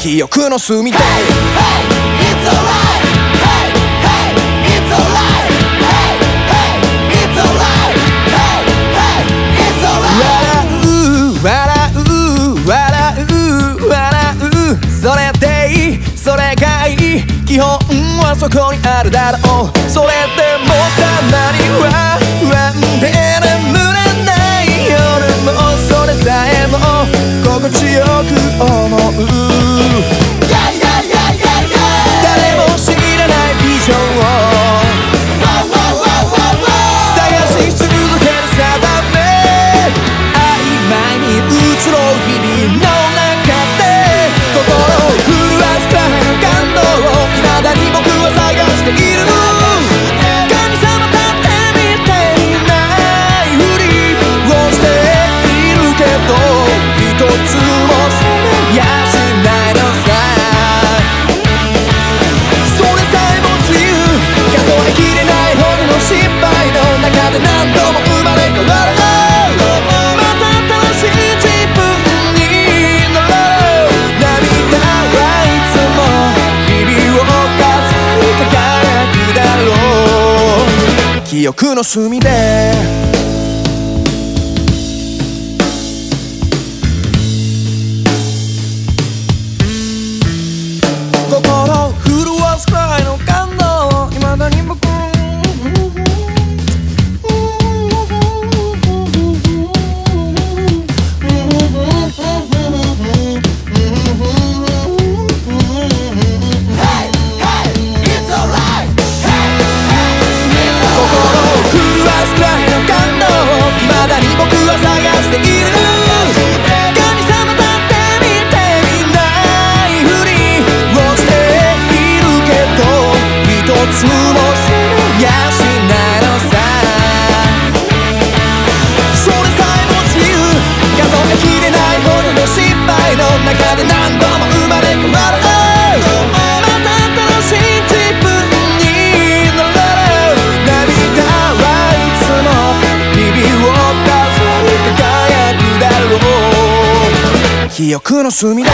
記憶の隅で hey, hey, it's そこにあるだろう。それでもたまには記憶の隅で記憶の隅で